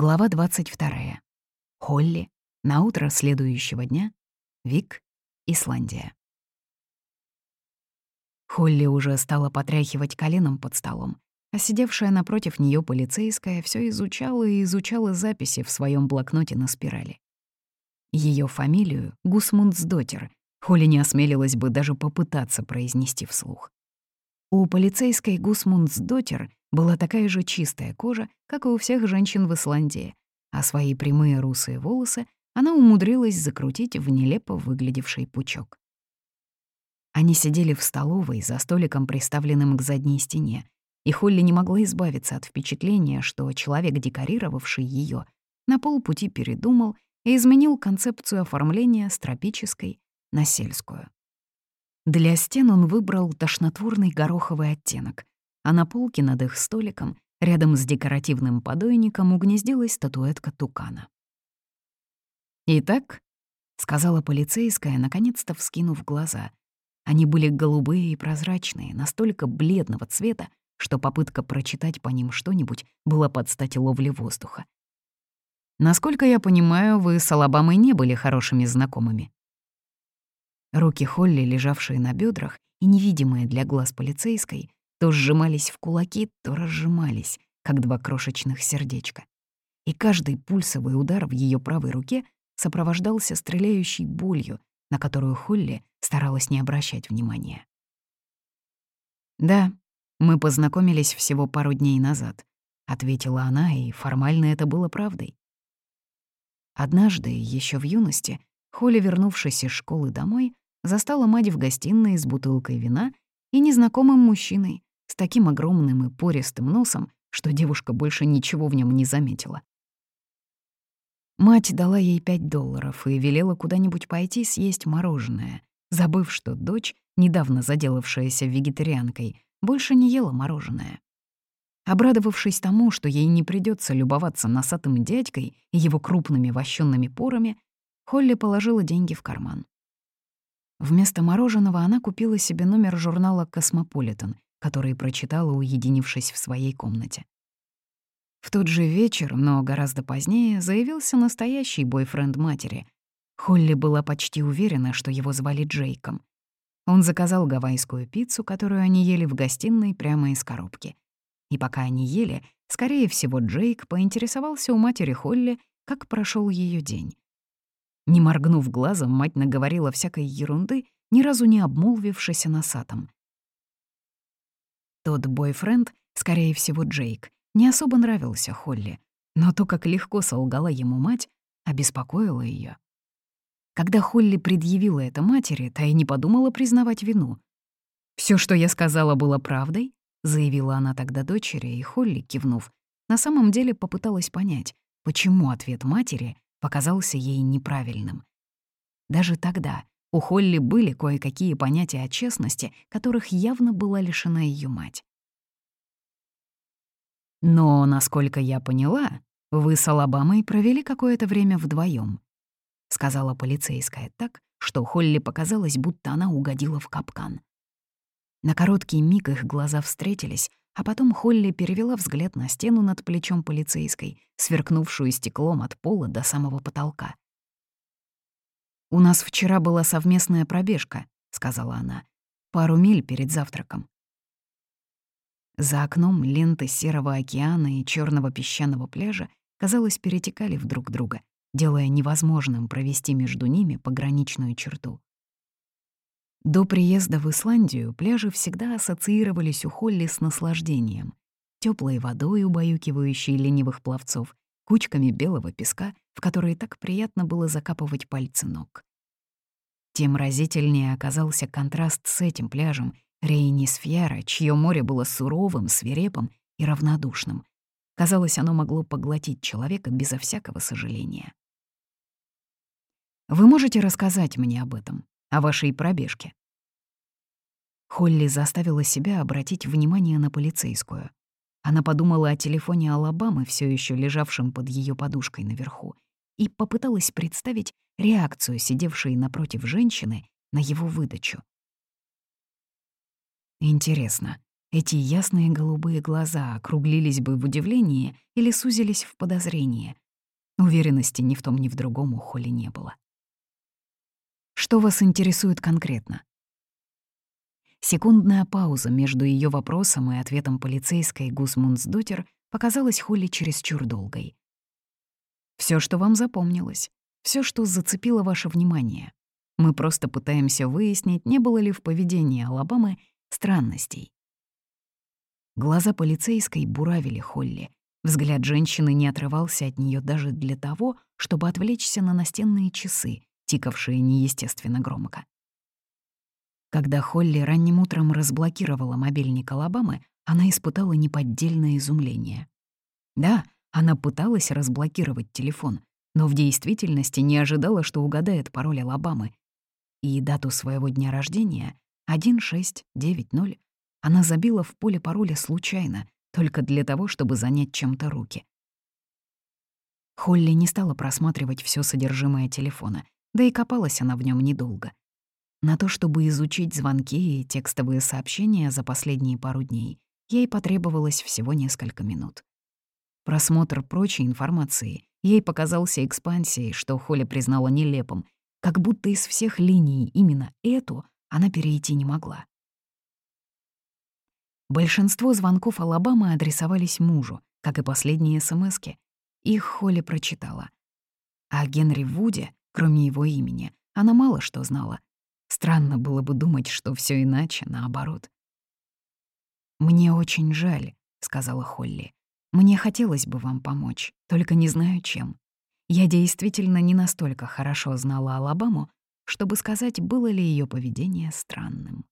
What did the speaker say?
Глава 22. Холли. На утро следующего дня. Вик. Исландия. Холли уже стала потряхивать коленом под столом, а сидевшая напротив нее полицейская все изучала и изучала записи в своем блокноте на спирали. Ее фамилию — Гусмундсдотер. Холли не осмелилась бы даже попытаться произнести вслух. У полицейской Гусмундсдотер была такая же чистая кожа, как и у всех женщин в Исландии, а свои прямые русые волосы она умудрилась закрутить в нелепо выглядевший пучок. Они сидели в столовой за столиком, приставленным к задней стене, и Холли не могла избавиться от впечатления, что человек, декорировавший ее, на полпути передумал и изменил концепцию оформления с тропической на сельскую. Для стен он выбрал тошнотворный гороховый оттенок, а на полке над их столиком, рядом с декоративным подойником, угнездилась статуэтка тукана. «Итак», — сказала полицейская, наконец-то вскинув глаза. Они были голубые и прозрачные, настолько бледного цвета, что попытка прочитать по ним что-нибудь была под стать ловле воздуха. «Насколько я понимаю, вы с Алабамой не были хорошими знакомыми». Руки Холли, лежавшие на бедрах и невидимые для глаз полицейской, то сжимались в кулаки, то разжимались, как два крошечных сердечка. И каждый пульсовый удар в ее правой руке сопровождался стреляющей болью, на которую Холли старалась не обращать внимания. «Да, мы познакомились всего пару дней назад», — ответила она, и формально это было правдой. Однажды, еще в юности, Холли, вернувшись из школы домой, застала мать в гостиной с бутылкой вина и незнакомым мужчиной, с таким огромным и пористым носом, что девушка больше ничего в нем не заметила. Мать дала ей пять долларов и велела куда-нибудь пойти съесть мороженое, забыв, что дочь, недавно заделавшаяся вегетарианкой, больше не ела мороженое. Обрадовавшись тому, что ей не придется любоваться носатым дядькой и его крупными вощенными порами, Холли положила деньги в карман. Вместо мороженого она купила себе номер журнала «Космополитен» которые прочитала, уединившись в своей комнате. В тот же вечер, но гораздо позднее, заявился настоящий бойфренд матери. Холли была почти уверена, что его звали Джейком. Он заказал гавайскую пиццу, которую они ели в гостиной прямо из коробки. И пока они ели, скорее всего, Джейк поинтересовался у матери Холли, как прошел ее день. Не моргнув глазом, мать наговорила всякой ерунды, ни разу не обмолвившись о носатом. Тот бойфренд, скорее всего, Джейк, не особо нравился Холли, но то, как легко солгала ему мать, обеспокоило ее. Когда Холли предъявила это матери, та и не подумала признавать вину. Все, что я сказала, было правдой», — заявила она тогда дочери, и Холли, кивнув, на самом деле попыталась понять, почему ответ матери показался ей неправильным. Даже тогда, у Холли были кое-какие понятия о честности, которых явно была лишена ее мать. «Но, насколько я поняла, вы с Алабамой провели какое-то время вдвоем, сказала полицейская так, что Холли показалось, будто она угодила в капкан. На короткий миг их глаза встретились, а потом Холли перевела взгляд на стену над плечом полицейской, сверкнувшую стеклом от пола до самого потолка. «У нас вчера была совместная пробежка», — сказала она. «Пару миль перед завтраком». За окном ленты серого океана и черного песчаного пляжа, казалось, перетекали в друг друга, делая невозможным провести между ними пограничную черту. До приезда в Исландию пляжи всегда ассоциировались у Холли с наслаждением, теплой водой, убаюкивающей ленивых пловцов, кучками белого песка, в которые так приятно было закапывать пальцы ног. Тем разительнее оказался контраст с этим пляжем, Рейнисфьяра, чье море было суровым, свирепым и равнодушным. Казалось, оно могло поглотить человека безо всякого сожаления. «Вы можете рассказать мне об этом, о вашей пробежке?» Холли заставила себя обратить внимание на полицейскую. Она подумала о телефоне Алабамы, все еще лежавшем под ее подушкой наверху, и попыталась представить реакцию сидевшей напротив женщины на его выдачу. «Интересно, эти ясные голубые глаза округлились бы в удивлении или сузились в подозрение. Уверенности ни в том, ни в другом у Холли не было. «Что вас интересует конкретно?» Секундная пауза между ее вопросом и ответом полицейской Гусмундсдотер показалась Холли чересчур долгой. Все, что вам запомнилось, все, что зацепило ваше внимание. Мы просто пытаемся выяснить, не было ли в поведении Алабамы странностей. Глаза полицейской буравили Холли. Взгляд женщины не отрывался от нее даже для того, чтобы отвлечься на настенные часы, тикавшие неестественно громко. Когда Холли ранним утром разблокировала мобильник Алабамы, она испытала неподдельное изумление. Да, она пыталась разблокировать телефон, но в действительности не ожидала, что угадает пароль Алабамы. И дату своего дня рождения, 1690, она забила в поле пароля случайно, только для того, чтобы занять чем-то руки. Холли не стала просматривать все содержимое телефона, да и копалась она в нем недолго. На то, чтобы изучить звонки и текстовые сообщения за последние пару дней, ей потребовалось всего несколько минут. Просмотр прочей информации ей показался экспансией, что Холли признала нелепым, как будто из всех линий именно эту она перейти не могла. Большинство звонков Алабамы адресовались мужу, как и последние СМСки. Их Холли прочитала. А Генри Вуде, кроме его имени, она мало что знала. Странно было бы думать, что все иначе, наоборот. «Мне очень жаль», — сказала Холли. «Мне хотелось бы вам помочь, только не знаю чем. Я действительно не настолько хорошо знала Алабаму, чтобы сказать, было ли ее поведение странным».